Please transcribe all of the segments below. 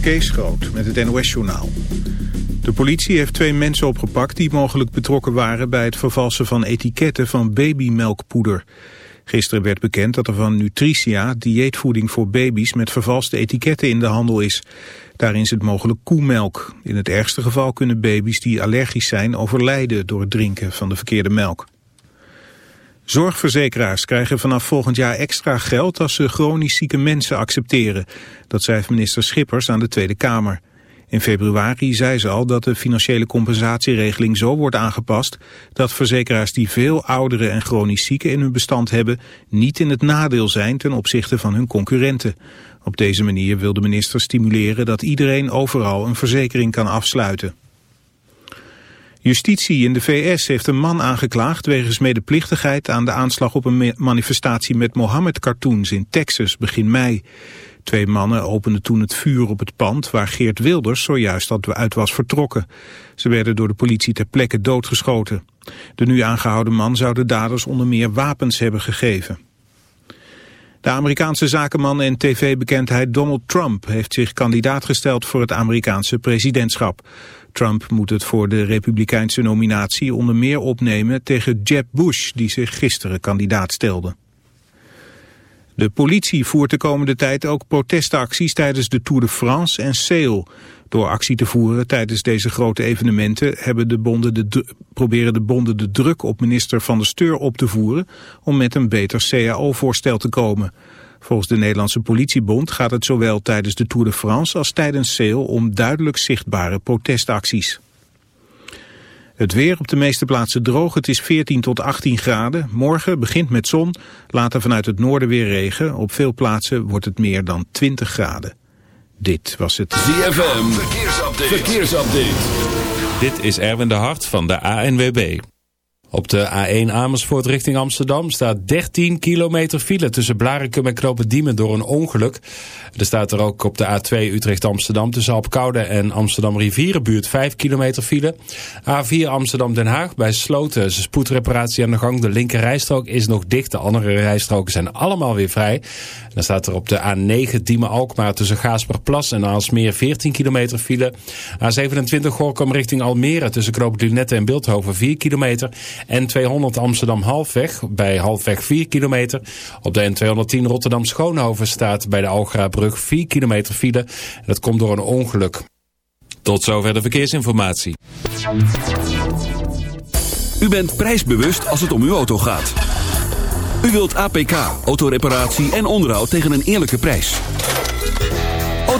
Kees Groot met het NOS-journaal. De politie heeft twee mensen opgepakt die mogelijk betrokken waren... bij het vervalsen van etiketten van babymelkpoeder. Gisteren werd bekend dat er van Nutricia dieetvoeding voor baby's... met vervalste etiketten in de handel is. Daarin zit mogelijk koemelk. In het ergste geval kunnen baby's die allergisch zijn overlijden... door het drinken van de verkeerde melk. Zorgverzekeraars krijgen vanaf volgend jaar extra geld als ze chronisch zieke mensen accepteren. Dat zei minister Schippers aan de Tweede Kamer. In februari zei ze al dat de financiële compensatieregeling zo wordt aangepast dat verzekeraars die veel ouderen en chronisch zieken in hun bestand hebben niet in het nadeel zijn ten opzichte van hun concurrenten. Op deze manier wil de minister stimuleren dat iedereen overal een verzekering kan afsluiten. Justitie in de VS heeft een man aangeklaagd wegens medeplichtigheid aan de aanslag op een manifestatie met Mohammed-cartoons in Texas begin mei. Twee mannen openden toen het vuur op het pand waar Geert Wilders zojuist uit was vertrokken. Ze werden door de politie ter plekke doodgeschoten. De nu aangehouden man zou de daders onder meer wapens hebben gegeven. De Amerikaanse zakenman en tv-bekendheid Donald Trump heeft zich kandidaat gesteld voor het Amerikaanse presidentschap. Trump moet het voor de republikeinse nominatie onder meer opnemen tegen Jeb Bush, die zich gisteren kandidaat stelde. De politie voert de komende tijd ook protestacties tijdens de Tour de France en Sale. Door actie te voeren tijdens deze grote evenementen hebben de bonden de proberen de bonden de druk op minister Van der Steur op te voeren om met een beter CAO-voorstel te komen. Volgens de Nederlandse politiebond gaat het zowel tijdens de Tour de France als tijdens Sale om duidelijk zichtbare protestacties. Het weer op de meeste plaatsen droog. Het is 14 tot 18 graden. Morgen begint met zon, later vanuit het noorden weer regen. Op veel plaatsen wordt het meer dan 20 graden. Dit was het ZFM Verkeersupdate. Verkeersupdate. Dit is Erwin de Hart van de ANWB. Op de A1 Amersfoort richting Amsterdam staat 13 kilometer file tussen Blarikum en Knopendiemen door een ongeluk. Er staat er ook op de A2 Utrecht-Amsterdam tussen Alpkoude en Amsterdam Rivierenbuurt 5 kilometer file. A4 Amsterdam-Den Haag bij Sloten is spoedreparatie aan de gang. De linker rijstrook is nog dicht, de andere rijstroken zijn allemaal weer vrij. dan staat er op de A9 Diemen-Alkmaar tussen Gaasperplas en Aalsmeer 14 kilometer file. A27 Gorkum richting Almere tussen Knoop Lunette en Beeldhoven 4 kilometer. En 200 Amsterdam Halfweg bij Halfweg 4 kilometer. Op de N210 Rotterdam Schoonhoven staat bij de Algrabrug 4 kilometer file. Dat komt door een ongeluk. Tot zover de verkeersinformatie. U bent prijsbewust als het om uw auto gaat. U wilt APK, autoreparatie en onderhoud tegen een eerlijke prijs.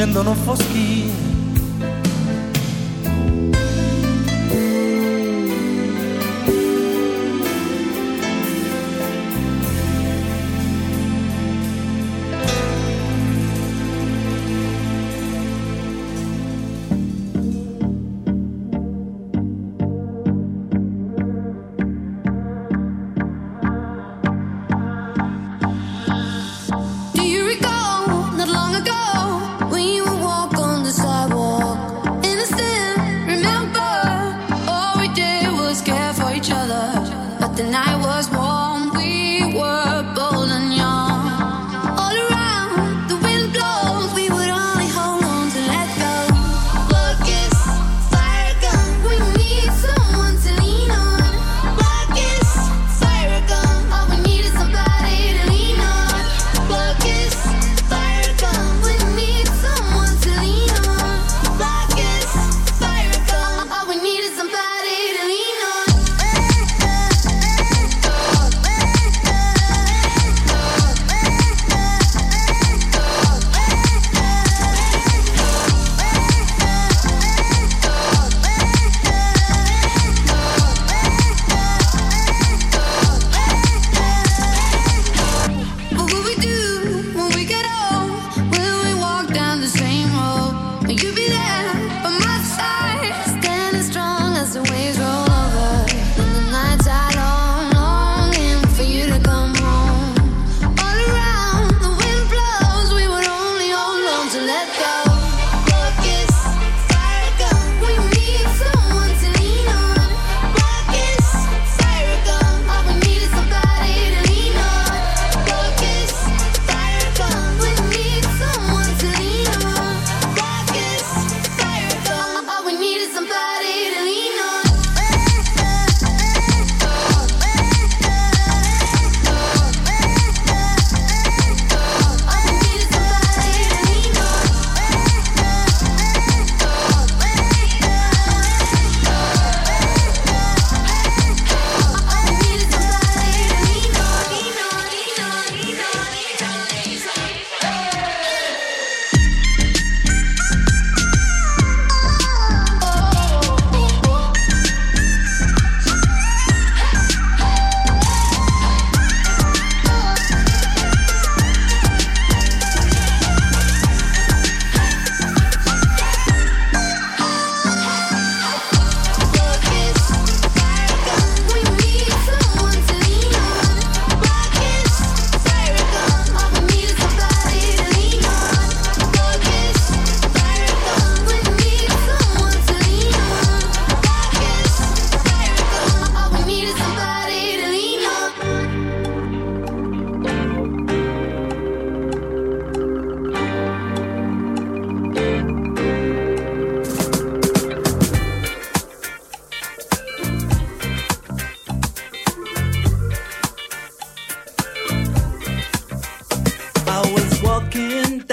Scendono foschi.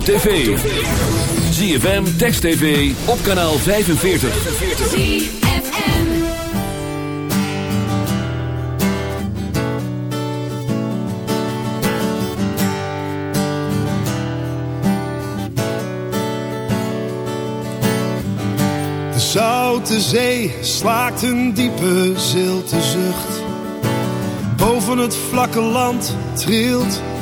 Op tv. ZFM, Text TV, op kanaal 45. ZFM. De zoute zee slaakt een diepe zilte zucht. Boven het vlakke land trilt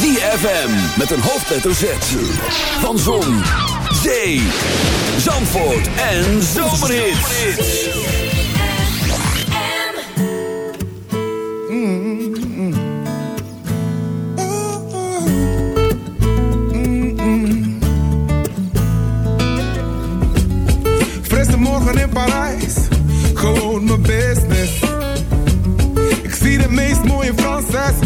ZFM met een hoofdletter Z. Van Zon, Zee, Zandvoort en Zomerhits. Frisse morgen in Parijs, gewoon mijn business. Ik zie de meest mooie Franses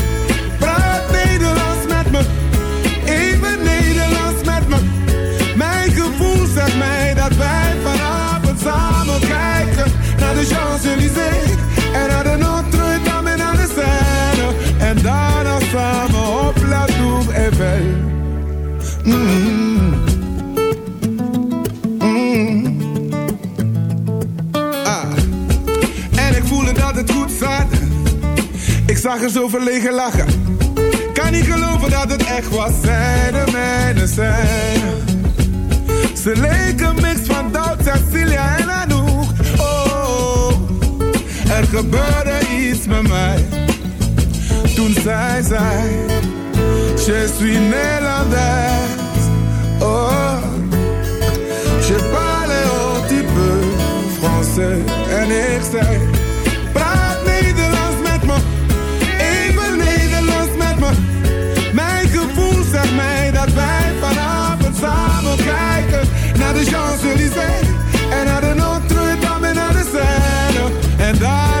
En naar de Notre-Dame en naar de Seine. En daarna samen op La Tour Eiffel. Mm. Mm. Ah. En ik voelde dat het goed zat. Ik zag er zo verlegen lachen. Kan niet geloven dat het echt was. Zij de mijne zijn. Ze leken mix gebeurde iets met mij. Toen zij zei, je suis Nederlands. Oh, je parle un petit peu français. En ik zei, praat Nederlands met me. Even Nederlands met me. Mijn gevoel zegt mij dat wij vanavond samen kijken naar de Champs-Élysées en naar de Notre-Dame en naar de Seine. En daarna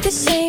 the same.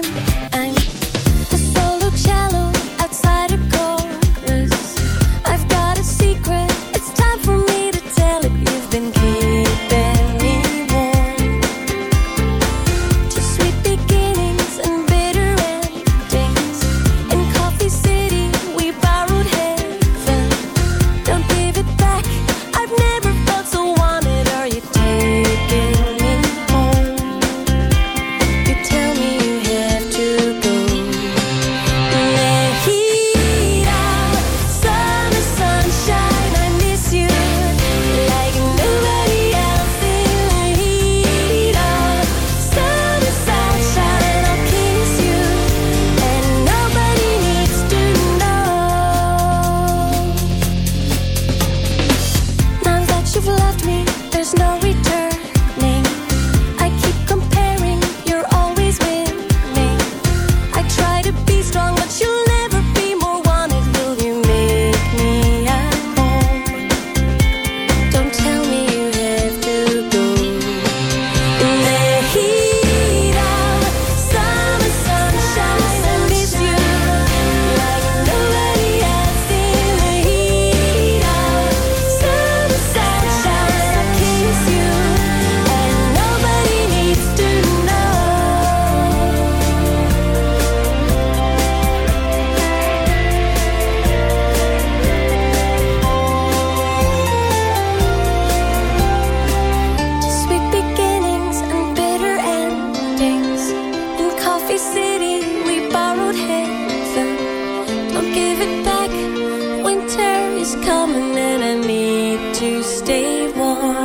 coming and I need to stay warm.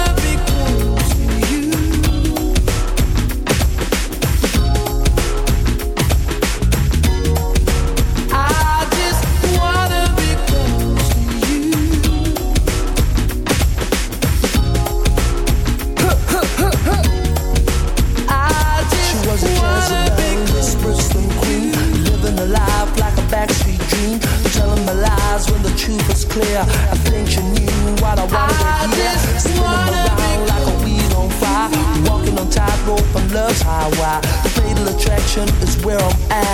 attraction is where I'm at.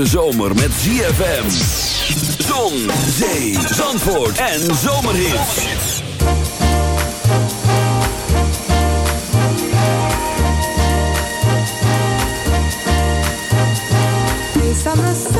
hete zomer met ZFM. Zon, zee, zandvoort en zomerhit. Based on the